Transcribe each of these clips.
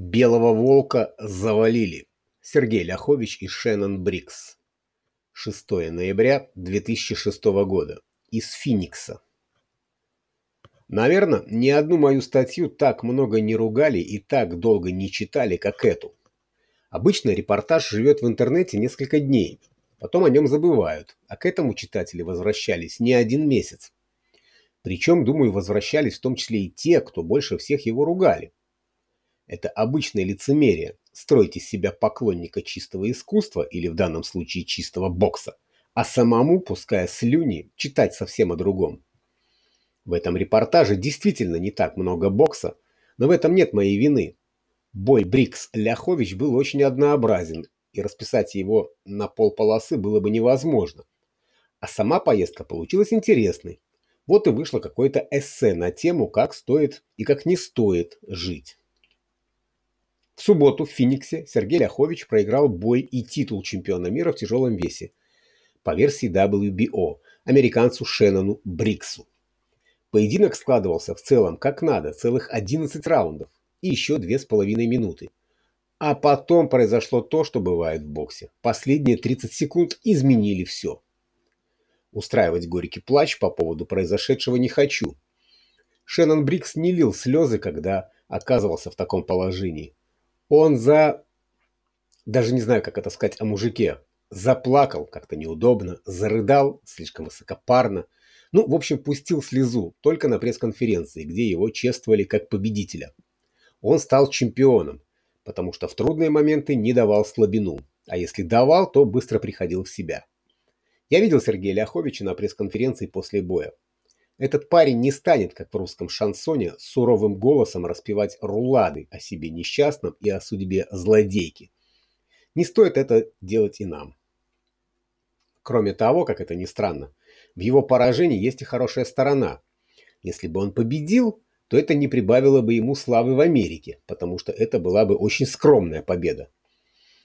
Белого волка завалили. Сергей Ляхович и Шеннон Брикс. 6 ноября 2006 года. Из Финикса. Наверное, ни одну мою статью так много не ругали и так долго не читали, как эту. Обычно репортаж живет в интернете несколько дней, потом о нем забывают, а к этому читатели возвращались не один месяц. Причем, думаю, возвращались в том числе и те, кто больше всех его ругали. Это обычное лицемерие – строить из себя поклонника чистого искусства или в данном случае чистого бокса, а самому, пуская слюни, читать совсем о другом. В этом репортаже действительно не так много бокса, но в этом нет моей вины. Бой Брикс-Ляхович был очень однообразен, и расписать его на полполосы было бы невозможно. А сама поездка получилась интересной. Вот и вышло какое-то эссе на тему, как стоит и как не стоит жить. В субботу в Финиксе Сергей Ляхович проиграл бой и титул чемпиона мира в тяжелом весе по версии WBO американцу Шеннону Бриксу. Поединок складывался в целом как надо, целых 11 раундов и еще 2,5 минуты. А потом произошло то, что бывает в боксе. Последние 30 секунд изменили все. Устраивать горький плач по поводу произошедшего не хочу. Шеннон Брикс не лил слезы, когда оказывался в таком положении. Он за... Даже не знаю, как это сказать о мужике. Заплакал как-то неудобно, зарыдал слишком высокопарно. Ну, в общем, пустил слезу только на пресс-конференции, где его чествовали как победителя. Он стал чемпионом, потому что в трудные моменты не давал слабину, а если давал, то быстро приходил в себя. Я видел Сергея Ляховича на пресс-конференции после боя. Этот парень не станет, как в русском шансоне, суровым голосом распевать рулады о себе несчастном и о судьбе злодейки. Не стоит это делать и нам. Кроме того, как это ни странно, в его поражении есть и хорошая сторона. Если бы он победил, то это не прибавило бы ему славы в Америке, потому что это была бы очень скромная победа.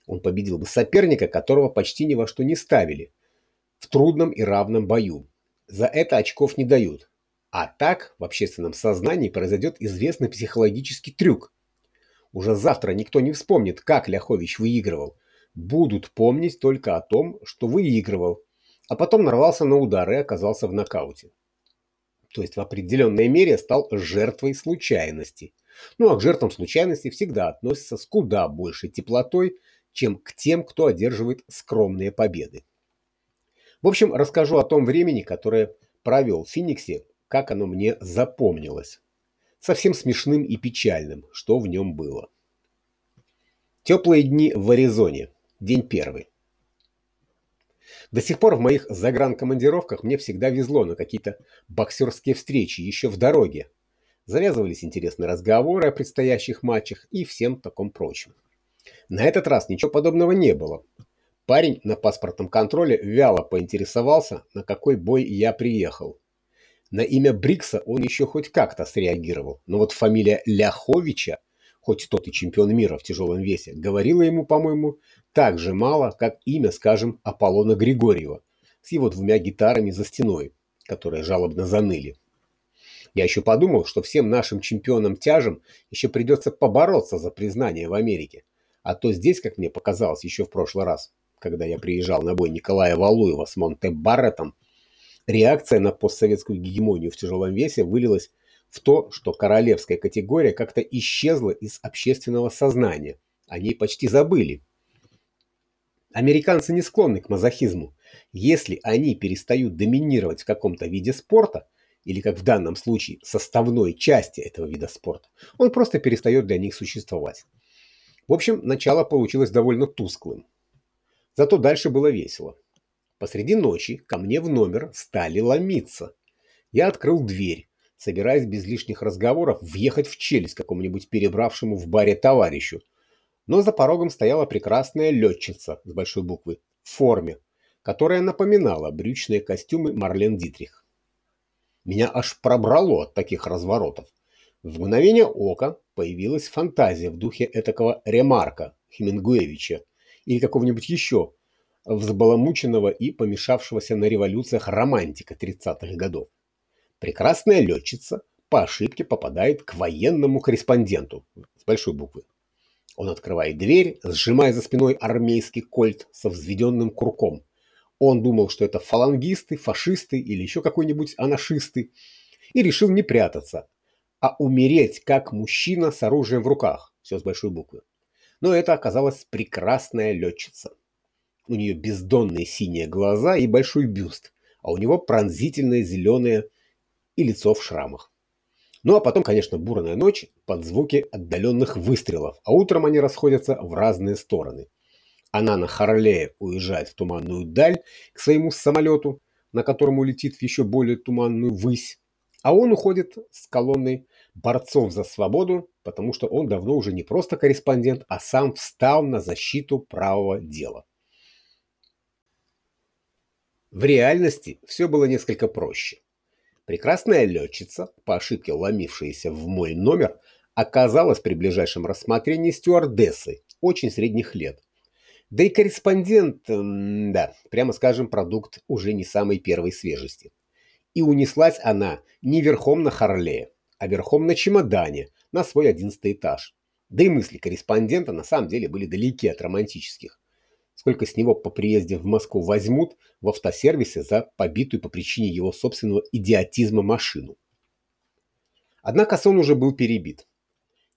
Он победил бы соперника, которого почти ни во что не ставили, в трудном и равном бою, за это очков не дают. А так в общественном сознании произойдет известный психологический трюк. Уже завтра никто не вспомнит, как Ляхович выигрывал. Будут помнить только о том, что выигрывал, а потом нарвался на удар и оказался в нокауте. То есть в определенной мере стал жертвой случайности. Ну а к жертвам случайности всегда относятся с куда большей теплотой, чем к тем, кто одерживает скромные победы. В общем, расскажу о том времени, которое провел в Фениксе, как оно мне запомнилось. Совсем смешным и печальным, что в нем было. Теплые дни в Аризоне. День первый. До сих пор в моих загранкомандировках мне всегда везло на какие-то боксерские встречи еще в дороге. Завязывались интересные разговоры о предстоящих матчах и всем таком прочем. На этот раз ничего подобного не было. Парень на паспортном контроле вяло поинтересовался, на какой бой я приехал. На имя Брикса он еще хоть как-то среагировал, но вот фамилия Ляховича, хоть тот и чемпион мира в тяжелом весе, говорила ему, по-моему, так же мало, как имя, скажем, Аполлона Григорьева с его двумя гитарами за стеной, которые жалобно заныли. Я еще подумал, что всем нашим чемпионам-тяжам еще придется побороться за признание в Америке. А то здесь, как мне показалось еще в прошлый раз, когда я приезжал на бой Николая Валуева с Монте Барреттом, реакция на постсоветскую гегемонию в тяжелом весе вылилась в то, что королевская категория как-то исчезла из общественного сознания. О ней почти забыли. Американцы не склонны к мазохизму. Если они перестают доминировать в каком-то виде спорта, или, как в данном случае, составной части этого вида спорта, он просто перестает для них существовать. В общем, начало получилось довольно тусклым. Зато дальше было весело. Посреди ночи ко мне в номер стали ломиться. Я открыл дверь, собираясь без лишних разговоров въехать в челюсть какому-нибудь перебравшему в баре товарищу. Но за порогом стояла прекрасная летчица с большой буквы в форме, которая напоминала брючные костюмы Марлен Дитрих. Меня аж пробрало от таких разворотов. В мгновение ока появилась фантазия в духе этакого ремарка Хемингуэвича, или какого-нибудь еще взбаламученного и помешавшегося на революциях романтика 30-х годов. Прекрасная летчица по ошибке попадает к военному корреспонденту с большой буквы. Он открывает дверь, сжимая за спиной армейский кольт со взведенным курком. Он думал, что это фалангисты, фашисты или еще какой-нибудь анашисты, и решил не прятаться, а умереть как мужчина с оружием в руках, все с большой буквы. Но это оказалась прекрасная летчица. У нее бездонные синие глаза и большой бюст, а у него пронзительное зеленое и лицо в шрамах. Ну а потом, конечно, бурная ночь под звуки отдаленных выстрелов, а утром они расходятся в разные стороны. Она на Харлее уезжает в туманную даль к своему самолету, на котором улетит в еще более туманную высь, а он уходит с колонной борцов за свободу, потому что он давно уже не просто корреспондент, а сам встал на защиту правого дела. В реальности все было несколько проще. Прекрасная летчица, по ошибке ломившаяся в мой номер, оказалась при ближайшем рассмотрении стюардессой очень средних лет. Да и корреспондент, да, прямо скажем, продукт уже не самой первой свежести. И унеслась она не верхом на Харлее, а верхом на чемодане на свой одиннадцатый этаж. Да и мысли корреспондента на самом деле были далеки от романтических сколько с него по приезде в Москву возьмут в автосервисе за побитую по причине его собственного идиотизма машину. Однако сон уже был перебит.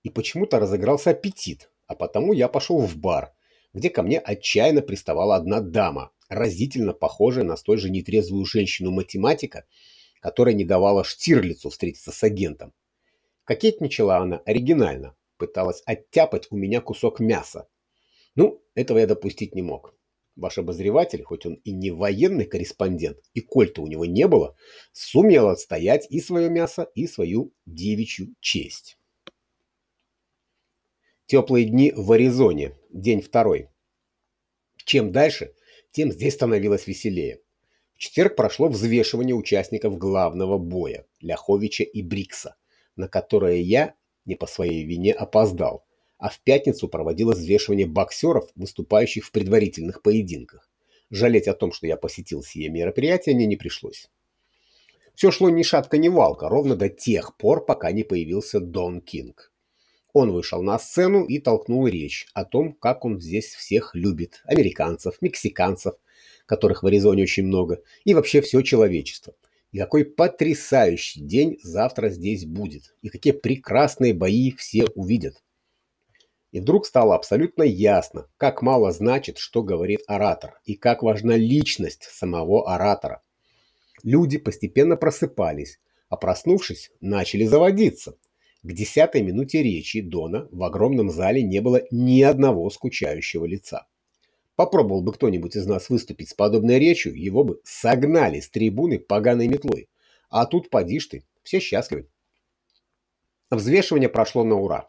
И почему-то разыгрался аппетит, а потому я пошел в бар, где ко мне отчаянно приставала одна дама, разительно похожая на столь же нетрезвую женщину-математика, которая не давала Штирлицу встретиться с агентом. Кокетничала она оригинально, пыталась оттяпать у меня кусок мяса, ну, этого я допустить не мог. Ваш обозреватель, хоть он и не военный корреспондент, и кольта у него не было, сумел отстоять и свое мясо, и свою девичью честь. Теплые дни в Аризоне. День второй. Чем дальше, тем здесь становилось веселее. В четверг прошло взвешивание участников главного боя Ляховича и Брикса, на которое я, не по своей вине, опоздал а в пятницу проводилось взвешивание боксеров, выступающих в предварительных поединках. Жалеть о том, что я посетил сие мероприятие, мне не пришлось. Все шло ни шатка, ни валка, ровно до тех пор, пока не появился Дон Кинг. Он вышел на сцену и толкнул речь о том, как он здесь всех любит. Американцев, мексиканцев, которых в Аризоне очень много, и вообще все человечество. И какой потрясающий день завтра здесь будет. И какие прекрасные бои все увидят. И вдруг стало абсолютно ясно, как мало значит, что говорит оратор, и как важна личность самого оратора. Люди постепенно просыпались, а проснувшись, начали заводиться. К десятой минуте речи Дона в огромном зале не было ни одного скучающего лица. Попробовал бы кто-нибудь из нас выступить с подобной речью, его бы согнали с трибуны поганой метлой. А тут поди ты, все счастливы. Взвешивание прошло на ура.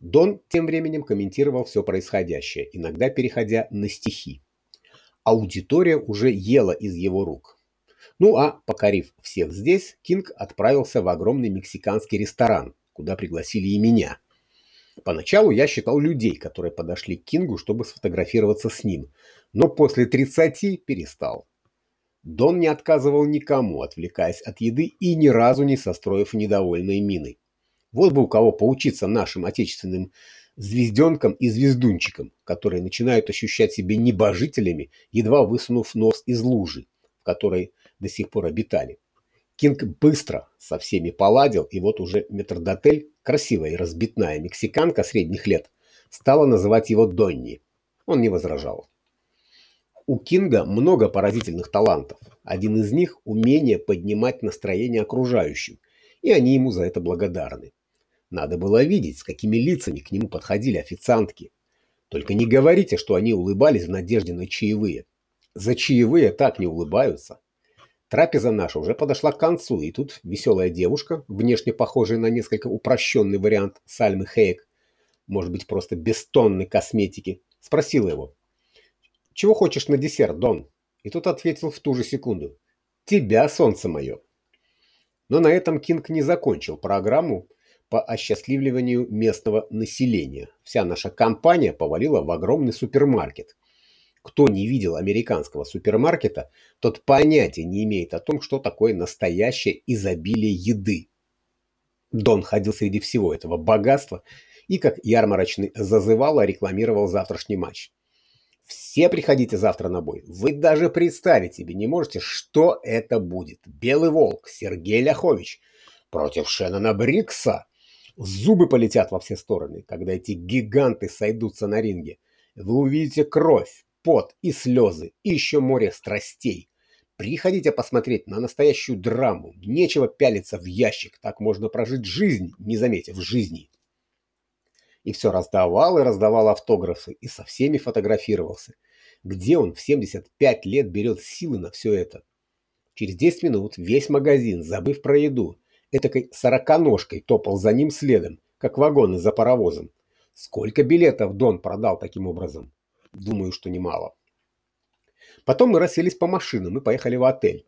Дон тем временем комментировал все происходящее, иногда переходя на стихи. Аудитория уже ела из его рук. Ну а, покорив всех здесь, Кинг отправился в огромный мексиканский ресторан, куда пригласили и меня. Поначалу я считал людей, которые подошли к Кингу, чтобы сфотографироваться с ним, но после 30 перестал. Дон не отказывал никому, отвлекаясь от еды и ни разу не состроив недовольной мины. Вот бы у кого поучиться нашим отечественным звезденкам и звездунчикам, которые начинают ощущать себя небожителями, едва высунув нос из лужи, в которой до сих пор обитали. Кинг быстро со всеми поладил, и вот уже метрдотель, красивая и разбитная мексиканка средних лет, стала называть его Донни. Он не возражал. У Кинга много поразительных талантов. Один из них – умение поднимать настроение окружающим, и они ему за это благодарны. Надо было видеть, с какими лицами к нему подходили официантки. Только не говорите, что они улыбались в надежде на чаевые. За чаевые так не улыбаются. Трапеза наша уже подошла к концу, и тут веселая девушка, внешне похожая на несколько упрощенный вариант Сальмы Хейк, может быть, просто без тонны косметики, спросила его. «Чего хочешь на десерт, Дон?» И тот ответил в ту же секунду. «Тебя, солнце мое!» Но на этом Кинг не закончил программу, по осчастливливанию местного населения. Вся наша компания повалила в огромный супермаркет. Кто не видел американского супермаркета, тот понятия не имеет о том, что такое настоящее изобилие еды. Дон ходил среди всего этого богатства и как ярмарочный зазывало рекламировал завтрашний матч. Все приходите завтра на бой. Вы даже представить себе не можете, что это будет. Белый волк Сергей Ляхович против Шеннона Брикса. Зубы полетят во все стороны, когда эти гиганты сойдутся на ринге. Вы увидите кровь, пот и слезы, и еще море страстей. Приходите посмотреть на настоящую драму. Нечего пялиться в ящик. Так можно прожить жизнь, не заметив жизни. И все раздавал и раздавал автографы, и со всеми фотографировался. Где он в 75 лет берет силы на все это? Через 10 минут весь магазин, забыв про еду, этакой сороконожкой топал за ним следом, как вагоны за паровозом. Сколько билетов Дон продал таким образом? Думаю, что немало. Потом мы расселись по машинам и поехали в отель.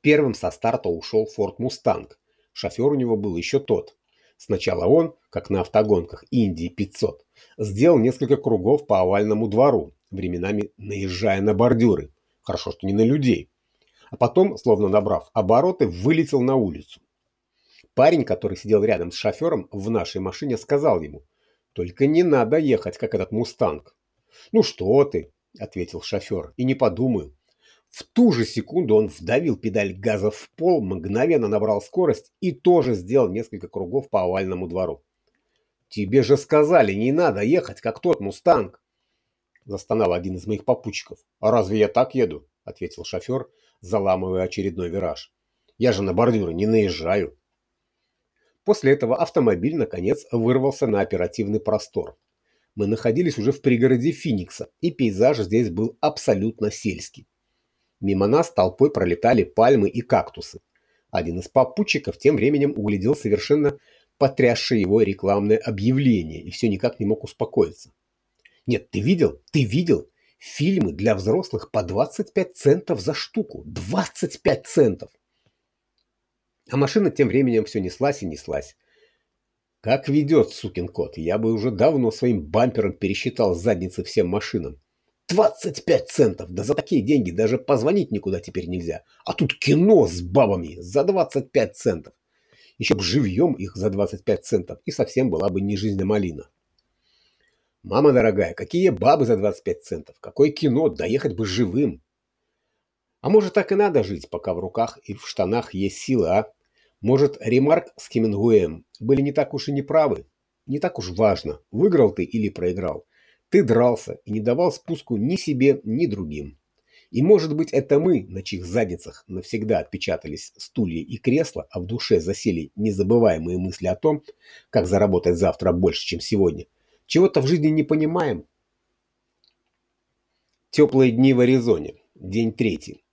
Первым со старта ушел Форд Мустанг. Шофер у него был еще тот. Сначала он, как на автогонках Индии 500, сделал несколько кругов по овальному двору, временами наезжая на бордюры. Хорошо, что не на людей. А потом, словно набрав обороты, вылетел на улицу. Парень, который сидел рядом с шофером в нашей машине, сказал ему, «Только не надо ехать, как этот мустанг». «Ну что ты», — ответил шофер, — «и не подумаю». В ту же секунду он вдавил педаль газа в пол, мгновенно набрал скорость и тоже сделал несколько кругов по овальному двору. «Тебе же сказали, не надо ехать, как тот мустанг!» Застонал один из моих попутчиков. «А разве я так еду?» — ответил шофер, заламывая очередной вираж. «Я же на бордюры не наезжаю». После этого автомобиль, наконец, вырвался на оперативный простор. Мы находились уже в пригороде Финикса, и пейзаж здесь был абсолютно сельский. Мимо нас толпой пролетали пальмы и кактусы. Один из попутчиков тем временем углядел совершенно потрясшее его рекламное объявление и все никак не мог успокоиться. «Нет, ты видел? Ты видел? Фильмы для взрослых по 25 центов за штуку. 25 центов!» А машина тем временем все неслась и неслась. Как ведет, сукин кот, я бы уже давно своим бампером пересчитал задницы всем машинам. 25 центов! Да за такие деньги даже позвонить никуда теперь нельзя. А тут кино с бабами за 25 центов. Еще б живьем их за 25 центов, и совсем была бы не жизнь, а малина. Мама дорогая, какие бабы за 25 центов? Какое кино? Доехать бы живым. А может, так и надо жить, пока в руках и в штанах есть силы, а? Может, Ремарк с Хемингуэем были не так уж и неправы? Не так уж важно, выиграл ты или проиграл. Ты дрался и не давал спуску ни себе, ни другим. И может быть это мы, на чьих задницах навсегда отпечатались стулья и кресла, а в душе засели незабываемые мысли о том, как заработать завтра больше, чем сегодня. Чего-то в жизни не понимаем. Теплые дни в Аризоне. День третий.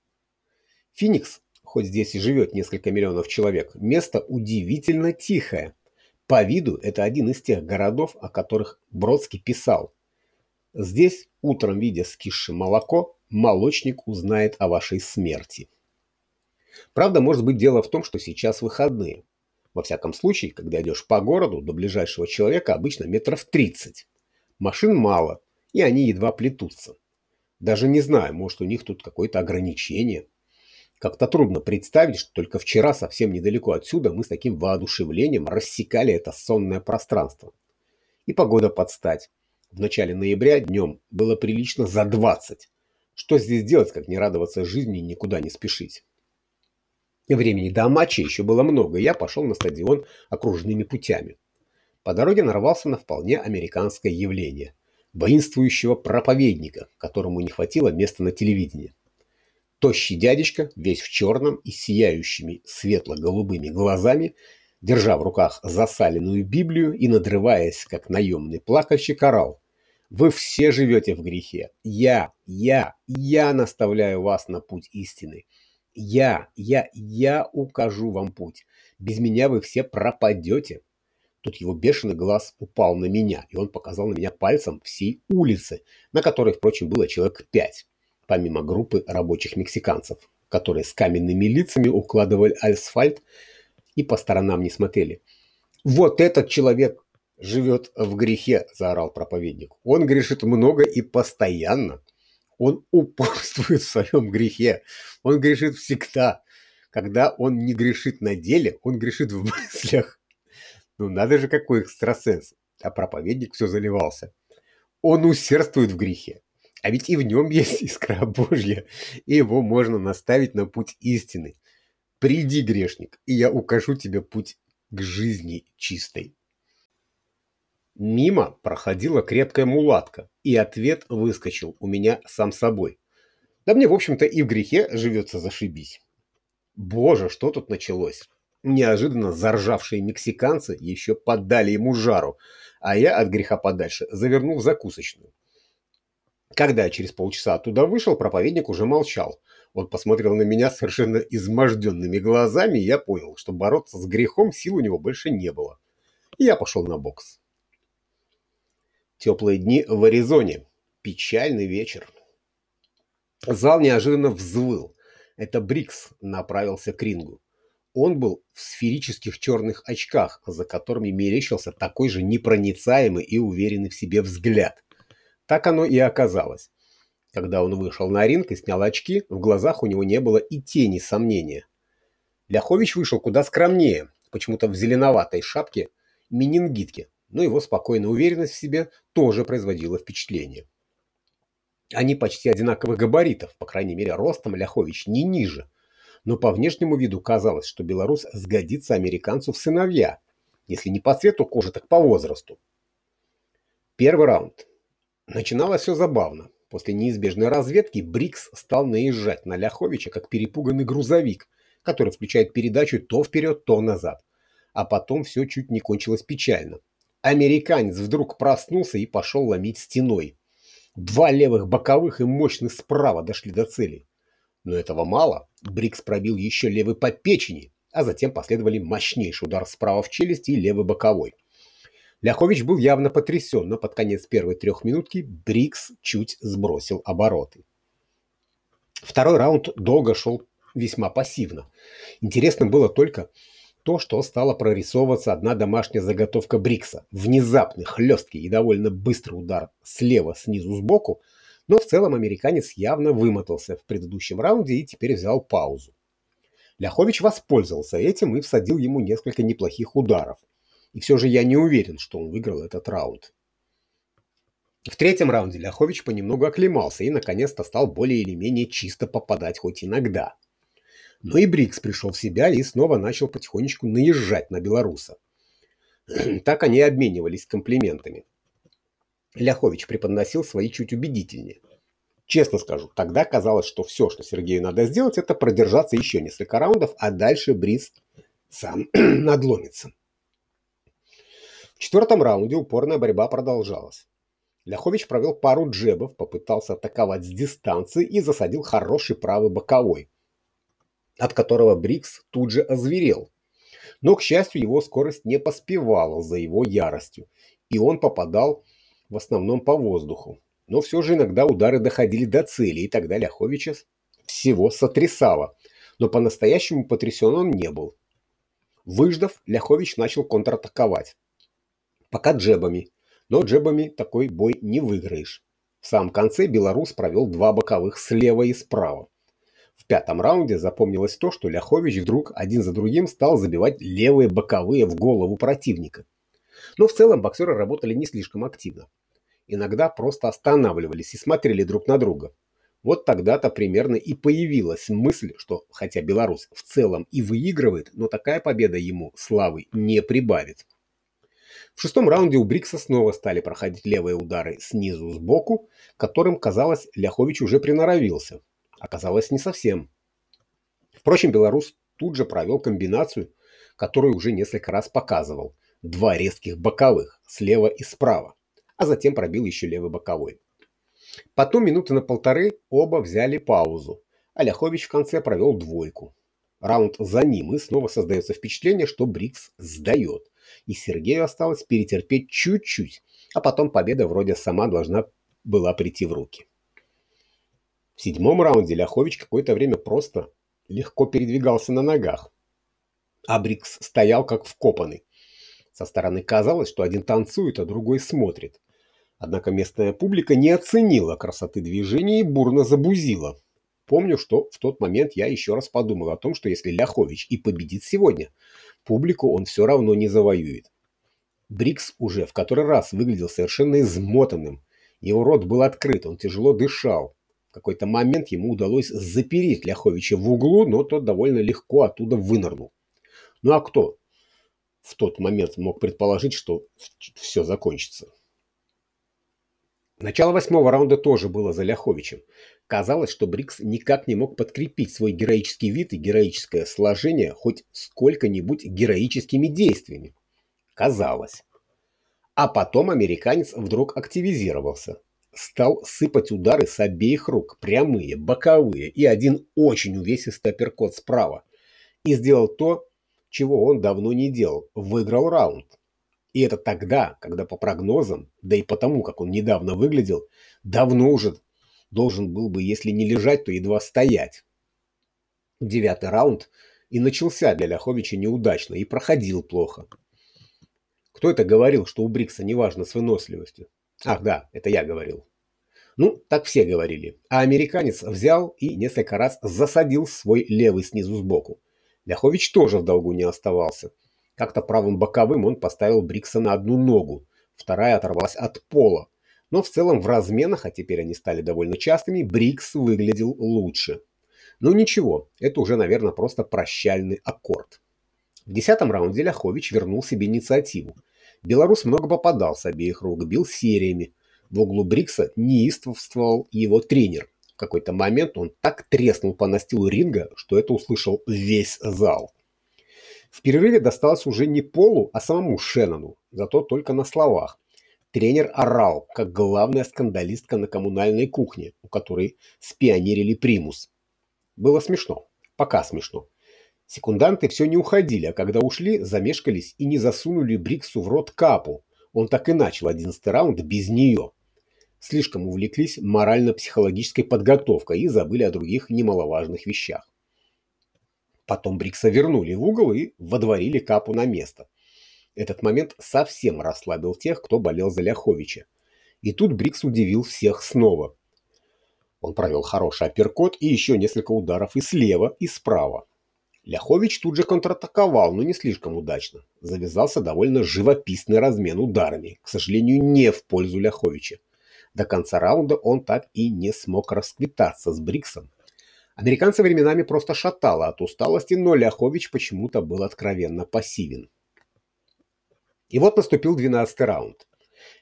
Феникс, хоть здесь и живет несколько миллионов человек, место удивительно тихое. По виду это один из тех городов, о которых Бродский писал. Здесь, утром видя скисшее молоко, молочник узнает о вашей смерти. Правда, может быть дело в том, что сейчас выходные. Во всяком случае, когда идешь по городу, до ближайшего человека обычно метров 30. Машин мало, и они едва плетутся. Даже не знаю, может у них тут какое-то ограничение. Как-то трудно представить, что только вчера совсем недалеко отсюда мы с таким воодушевлением рассекали это сонное пространство. И погода подстать. В начале ноября днем было прилично за 20. Что здесь делать, как не радоваться жизни и никуда не спешить? Времени до матча еще было много, и я пошел на стадион окружными путями. По дороге нарвался на вполне американское явление – воинствующего проповедника, которому не хватило места на телевидении. Тощий дядечка, весь в черном и сияющими светло-голубыми глазами, держа в руках засаленную Библию и надрываясь, как наемный плакальщик, орал. Вы все живете в грехе. Я, я, я наставляю вас на путь истины. Я, я, я укажу вам путь. Без меня вы все пропадете. Тут его бешеный глаз упал на меня, и он показал на меня пальцем всей улицы, на которой, впрочем, было человек пять, помимо группы рабочих мексиканцев, которые с каменными лицами укладывали асфальт и по сторонам не смотрели. Вот этот человек живет в грехе, заорал проповедник. Он грешит много и постоянно. Он упорствует в своем грехе. Он грешит всегда. Когда он не грешит на деле, он грешит в мыслях. Ну надо же, какой экстрасенс. А проповедник все заливался. Он усердствует в грехе. А ведь и в нем есть искра Божья, и его можно наставить на путь истины. Приди, грешник, и я укажу тебе путь к жизни чистой. Мимо проходила крепкая мулатка, и ответ выскочил у меня сам собой. Да мне, в общем-то, и в грехе живется зашибись. Боже, что тут началось? Неожиданно заржавшие мексиканцы еще поддали ему жару, а я от греха подальше завернул в закусочную. Когда я через полчаса оттуда вышел, проповедник уже молчал. Он посмотрел на меня совершенно изможденными глазами, и я понял, что бороться с грехом сил у него больше не было. И я пошел на бокс. Теплые дни в Аризоне. Печальный вечер. Зал неожиданно взвыл. Это Брикс направился к рингу. Он был в сферических черных очках, за которыми мерещился такой же непроницаемый и уверенный в себе взгляд. Так оно и оказалось. Когда он вышел на ринг и снял очки, в глазах у него не было и тени сомнения. Ляхович вышел куда скромнее, почему-то в зеленоватой шапке менингитки, но его спокойная уверенность в себе тоже производила впечатление. Они почти одинаковых габаритов, по крайней мере, ростом Ляхович не ниже. Но по внешнему виду казалось, что белорус сгодится американцу в сыновья, если не по цвету кожи, так по возрасту. Первый раунд. Начиналось все забавно. После неизбежной разведки Брикс стал наезжать на Ляховича, как перепуганный грузовик, который включает передачу то вперед, то назад. А потом все чуть не кончилось печально. Американец вдруг проснулся и пошел ломить стеной. Два левых боковых и мощных справа дошли до цели. Но этого мало. Брикс пробил еще левый по печени, а затем последовали мощнейший удар справа в челюсть и левый боковой. Ляхович был явно потрясен, но под конец первой трехминутки Брикс чуть сбросил обороты. Второй раунд долго шел весьма пассивно. Интересно было только, то, что стала прорисовываться одна домашняя заготовка Брикса. Внезапный, хлесткий и довольно быстрый удар слева, снизу, сбоку, но в целом американец явно вымотался в предыдущем раунде и теперь взял паузу. Ляхович воспользовался этим и всадил ему несколько неплохих ударов. И все же я не уверен, что он выиграл этот раунд. В третьем раунде Ляхович понемногу оклемался и наконец-то стал более или менее чисто попадать хоть иногда. Но и Брикс пришел в себя и снова начал потихонечку наезжать на белоруса. Так они обменивались комплиментами. Ляхович преподносил свои чуть убедительнее. Честно скажу, тогда казалось, что все, что Сергею надо сделать, это продержаться еще несколько раундов, а дальше Брикс сам надломится. В четвертом раунде упорная борьба продолжалась. Ляхович провел пару джебов, попытался атаковать с дистанции и засадил хороший правый боковой, от которого Брикс тут же озверел. Но, к счастью, его скорость не поспевала за его яростью, и он попадал в основном по воздуху. Но все же иногда удары доходили до цели, и тогда Ляховича всего сотрясало. Но по-настоящему потрясен он не был. Выждав, Ляхович начал контратаковать. Пока джебами. Но джебами такой бой не выиграешь. В самом конце белорус провел два боковых слева и справа. В пятом раунде запомнилось то, что Ляхович вдруг один за другим стал забивать левые боковые в голову противника. Но в целом боксеры работали не слишком активно. Иногда просто останавливались и смотрели друг на друга. Вот тогда-то примерно и появилась мысль, что хотя белорус в целом и выигрывает, но такая победа ему славы не прибавит. В шестом раунде у Брикса снова стали проходить левые удары снизу сбоку, которым, казалось, Ляхович уже приноровился. Оказалось, не совсем. Впрочем, белорус тут же провел комбинацию, которую уже несколько раз показывал. Два резких боковых, слева и справа, а затем пробил еще левый боковой. Потом минуты на полторы оба взяли паузу, а Ляхович в конце провел двойку. Раунд за ним, и снова создается впечатление, что Брикс сдает. И Сергею осталось перетерпеть чуть-чуть, а потом победа вроде сама должна была прийти в руки. В седьмом раунде Ляхович какое-то время просто легко передвигался на ногах. Абрикс стоял как вкопанный. Со стороны казалось, что один танцует, а другой смотрит. Однако местная публика не оценила красоты движения и бурно забузила. Помню, что в тот момент я еще раз подумал о том, что если Ляхович и победит сегодня, публику он все равно не завоюет. Брикс уже в который раз выглядел совершенно измотанным. Его рот был открыт, он тяжело дышал. В какой-то момент ему удалось запереть Ляховича в углу, но тот довольно легко оттуда вынырнул. Ну а кто в тот момент мог предположить, что все закончится? Начало восьмого раунда тоже было за Ляховичем. Казалось, что Брикс никак не мог подкрепить свой героический вид и героическое сложение хоть сколько-нибудь героическими действиями. Казалось. А потом американец вдруг активизировался. Стал сыпать удары с обеих рук, прямые, боковые и один очень увесистый апперкот справа. И сделал то, чего он давно не делал. Выиграл раунд. И это тогда, когда по прогнозам, да и потому, как он недавно выглядел, давно уже должен был бы, если не лежать, то едва стоять. Девятый раунд и начался для Ляховича неудачно и проходил плохо. Кто это говорил, что у Брикса неважно с выносливостью? Ах да, это я говорил. Ну, так все говорили. А американец взял и несколько раз засадил свой левый снизу сбоку. Ляхович тоже в долгу не оставался. Как-то правым боковым он поставил Брикса на одну ногу, вторая оторвалась от пола. Но в целом в разменах, а теперь они стали довольно частыми, Брикс выглядел лучше. Ну ничего, это уже, наверное, просто прощальный аккорд. В десятом раунде Ляхович вернул себе инициативу. Белорус много попадал с обеих рук, бил сериями. В углу Брикса неистовствовал его тренер. В какой-то момент он так треснул по настилу ринга, что это услышал весь зал. В перерыве досталось уже не Полу, а самому Шеннону, зато только на словах. Тренер орал, как главная скандалистка на коммунальной кухне, у которой спионерили примус. Было смешно. Пока смешно. Секунданты все не уходили, а когда ушли, замешкались и не засунули Бриксу в рот капу. Он так и начал одиннадцатый раунд без нее. Слишком увлеклись морально-психологической подготовкой и забыли о других немаловажных вещах. Потом Брикса вернули в угол и водворили Капу на место. Этот момент совсем расслабил тех, кто болел за Ляховича. И тут Брикс удивил всех снова. Он провел хороший апперкот и еще несколько ударов и слева, и справа. Ляхович тут же контратаковал, но не слишком удачно. Завязался довольно живописный размен ударами, к сожалению, не в пользу Ляховича. До конца раунда он так и не смог расквитаться с Бриксом, Американца временами просто шатало от усталости, но Ляхович почему-то был откровенно пассивен. И вот наступил 12 раунд.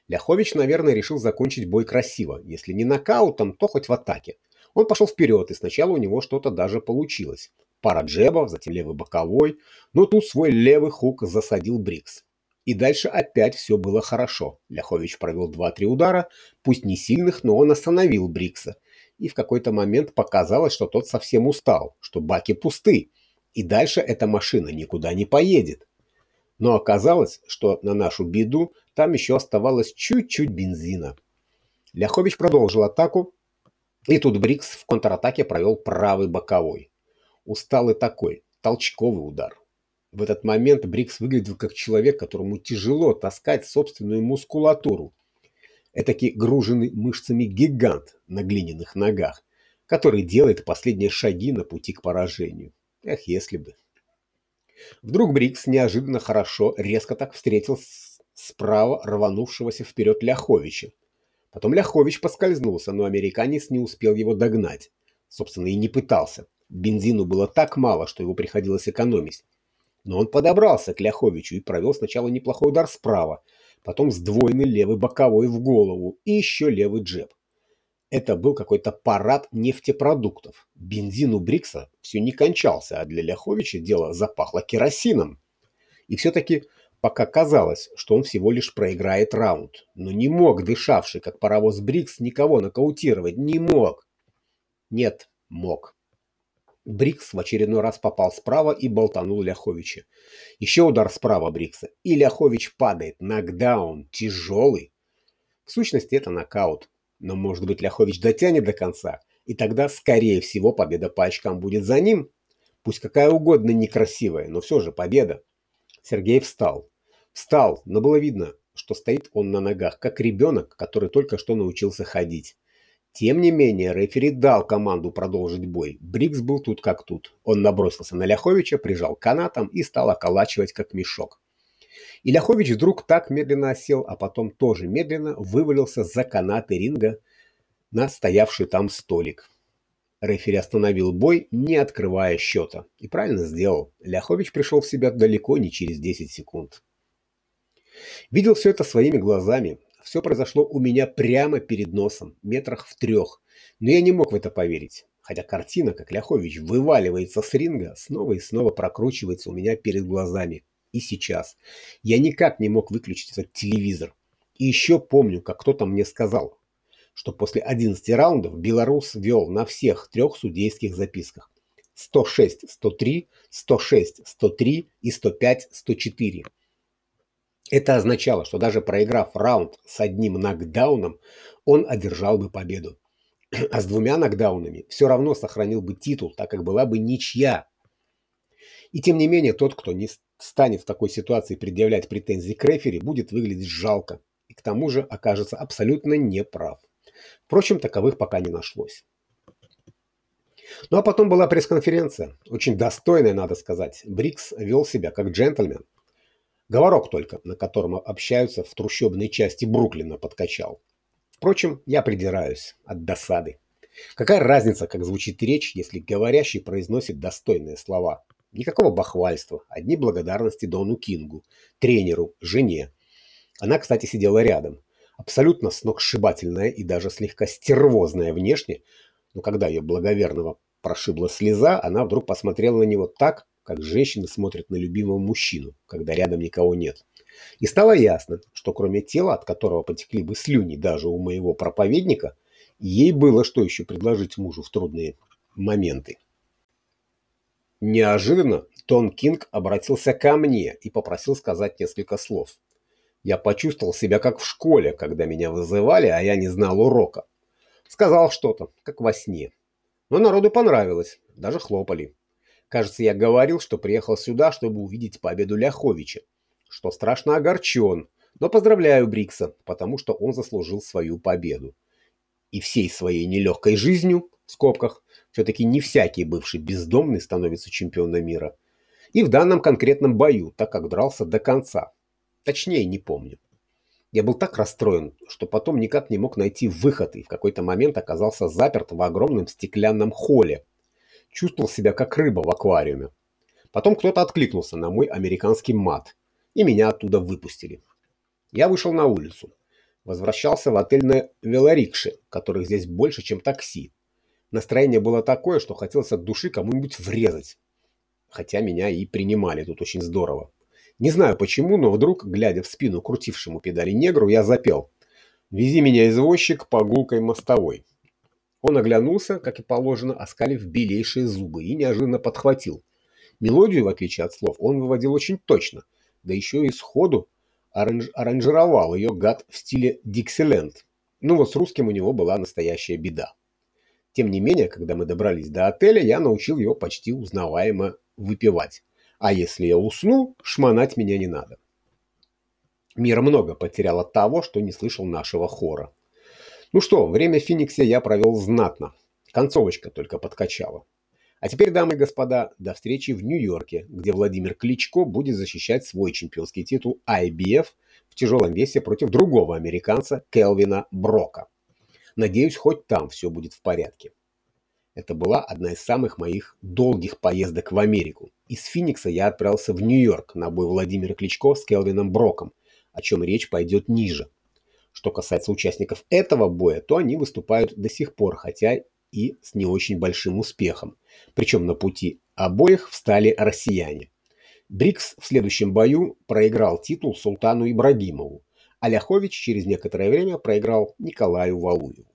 Ляхович, наверное, решил закончить бой красиво. Если не нокаутом, то хоть в атаке. Он пошел вперед, и сначала у него что-то даже получилось. Пара джебов, затем левый боковой, но тут свой левый хук засадил Брикс. И дальше опять все было хорошо. Ляхович провел 2-3 удара, пусть не сильных, но он остановил Брикса и в какой-то момент показалось, что тот совсем устал, что баки пусты, и дальше эта машина никуда не поедет. Но оказалось, что на нашу беду там еще оставалось чуть-чуть бензина. Ляхович продолжил атаку, и тут Брикс в контратаке провел правый боковой. Усталый такой, толчковый удар. В этот момент Брикс выглядел как человек, которому тяжело таскать собственную мускулатуру, Этакий груженный мышцами гигант на глиняных ногах, который делает последние шаги на пути к поражению. Эх, если бы. Вдруг Брикс неожиданно хорошо, резко так встретил справа рванувшегося вперед Ляховича. Потом Ляхович поскользнулся, но американец не успел его догнать. Собственно, и не пытался. Бензину было так мало, что его приходилось экономить. Но он подобрался к Ляховичу и провел сначала неплохой удар справа, потом сдвоенный левый боковой в голову и еще левый джеб. Это был какой-то парад нефтепродуктов. Бензин у Брикса все не кончался, а для Ляховича дело запахло керосином. И все-таки пока казалось, что он всего лишь проиграет раунд. Но не мог дышавший, как паровоз Брикс, никого нокаутировать. Не мог. Нет, мог. Брикс в очередной раз попал справа и болтанул Ляховича. Еще удар справа Брикса, и Ляхович падает. Нокдаун. Тяжелый. В сущности, это нокаут. Но, может быть, Ляхович дотянет до конца, и тогда, скорее всего, победа по очкам будет за ним. Пусть какая угодно некрасивая, но все же победа. Сергей встал. Встал, но было видно, что стоит он на ногах, как ребенок, который только что научился ходить. Тем не менее, рефери дал команду продолжить бой. Брикс был тут как тут. Он набросился на Ляховича, прижал канатом и стал околачивать как мешок. И Ляхович вдруг так медленно осел, а потом тоже медленно вывалился за канаты ринга на стоявший там столик. Рефери остановил бой, не открывая счета. И правильно сделал. Ляхович пришел в себя далеко не через 10 секунд. Видел все это своими глазами. Все произошло у меня прямо перед носом, метрах в трех. Но я не мог в это поверить. Хотя картина, как Ляхович вываливается с ринга, снова и снова прокручивается у меня перед глазами. И сейчас. Я никак не мог выключить этот телевизор. И еще помню, как кто-то мне сказал, что после 11 раундов белорус вел на всех трех судейских записках. 106, 103, 106, 103 и 105, 104. Это означало, что даже проиграв раунд с одним нокдауном, он одержал бы победу. А с двумя нокдаунами все равно сохранил бы титул, так как была бы ничья. И тем не менее, тот, кто не станет в такой ситуации предъявлять претензии к рефери, будет выглядеть жалко и к тому же окажется абсолютно неправ. Впрочем, таковых пока не нашлось. Ну а потом была пресс-конференция, очень достойная, надо сказать. Брикс вел себя как джентльмен. Говорок только, на котором общаются в трущобной части Бруклина, подкачал. Впрочем, я придираюсь от досады. Какая разница, как звучит речь, если говорящий произносит достойные слова? Никакого бахвальства, одни благодарности Дону Кингу, тренеру, жене. Она, кстати, сидела рядом абсолютно сногсшибательная и даже слегка стервозная внешне, но когда ее благоверного прошибла слеза, она вдруг посмотрела на него так, как женщины смотрят на любимого мужчину, когда рядом никого нет. И стало ясно, что кроме тела, от которого потекли бы слюни даже у моего проповедника, ей было что еще предложить мужу в трудные моменты. Неожиданно Тон Кинг обратился ко мне и попросил сказать несколько слов. Я почувствовал себя как в школе, когда меня вызывали, а я не знал урока. Сказал что-то, как во сне. Но народу понравилось, даже хлопали. Кажется, я говорил, что приехал сюда, чтобы увидеть победу Ляховича, что страшно огорчен, но поздравляю Брикса, потому что он заслужил свою победу. И всей своей нелегкой жизнью, в скобках, все-таки не всякий бывший бездомный становится чемпионом мира. И в данном конкретном бою, так как дрался до конца, Точнее, не помню. Я был так расстроен, что потом никак не мог найти выход и в какой-то момент оказался заперт в огромном стеклянном холле. Чувствовал себя как рыба в аквариуме. Потом кто-то откликнулся на мой американский мат, и меня оттуда выпустили. Я вышел на улицу. Возвращался в отель на велорикше, которых здесь больше, чем такси. Настроение было такое, что хотелось от души кому-нибудь врезать. Хотя меня и принимали тут очень здорово. Не знаю почему, но вдруг, глядя в спину крутившему педали негру, я запел «Вези меня, извозчик, по гулкой мостовой». Он оглянулся, как и положено, оскалив белейшие зубы и неожиданно подхватил. Мелодию, в отличие от слов, он выводил очень точно, да еще и сходу оранж аранжировал ее гад в стиле «Диксиленд». Ну вот с русским у него была настоящая беда. Тем не менее, когда мы добрались до отеля, я научил его почти узнаваемо выпивать. А если я усну, шмонать меня не надо. Мир много потерял от того, что не слышал нашего хора. Ну что, время в Фениксе я провел знатно. Концовочка только подкачала. А теперь, дамы и господа, до встречи в Нью-Йорке, где Владимир Кличко будет защищать свой чемпионский титул IBF в тяжелом весе против другого американца Келвина Брока. Надеюсь, хоть там все будет в порядке. Это была одна из самых моих долгих поездок в Америку. Из Финикса я отправился в Нью-Йорк на бой Владимира Кличко с Келвином Броком, о чем речь пойдет ниже. Что касается участников этого боя, то они выступают до сих пор, хотя и с не очень большим успехом. Причем на пути обоих встали россияне. Брикс в следующем бою проиграл титул Султану Ибрагимову, а Ляхович через некоторое время проиграл Николаю Валуеву.